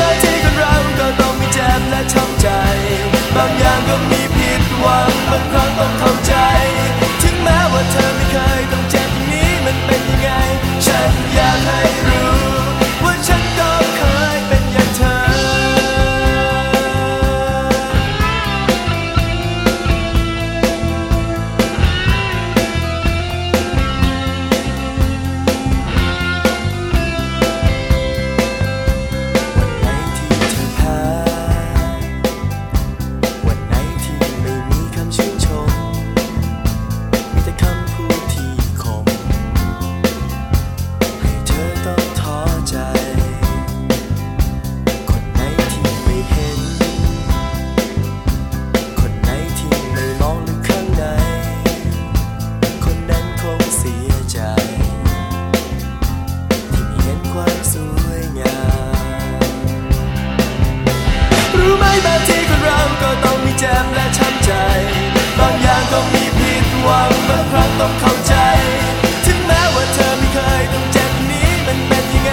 บางทีคนเราก็ต้องมีเจ็บและช้ำใจ บางอย่างก็มีผิดหวังบางครั้ง บางทีคนเราก็ต้องมีแจมและช้ำใจ บางอย่างต้องมีผิดหวังบางครั้งต้องเข้าใจ ถึงแม้ว่าเธอไม่เคยต้องเจ็บนี้มันเป็นยังไง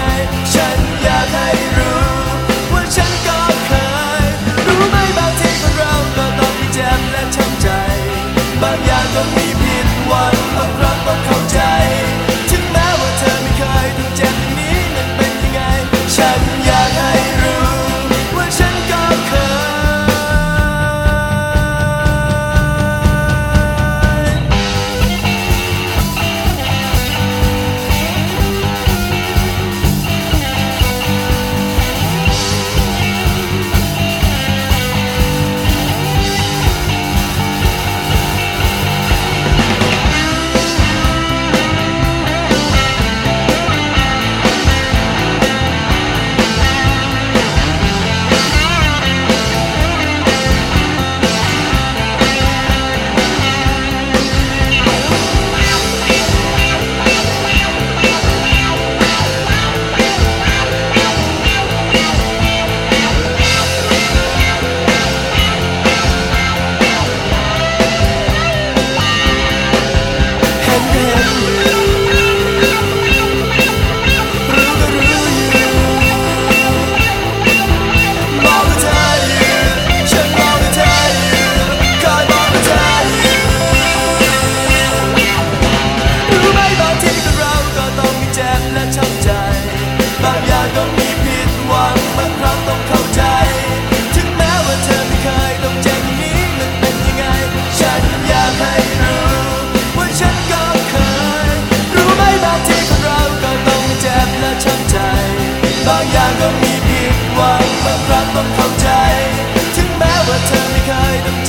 ฉันอยากให้รู้ ว่าฉันก็เคย รู้ไหมบางทีคนเราก็ต้องมีแจมและช้ำใจ บางอย่างต้องมีผิดหวังบางครั้งต้องเข้าใจ บางอย่างก็มีผิดหวังบางครั้งต้องเข้าใจ ถึงแม้ว่าเธอไม่เคยต้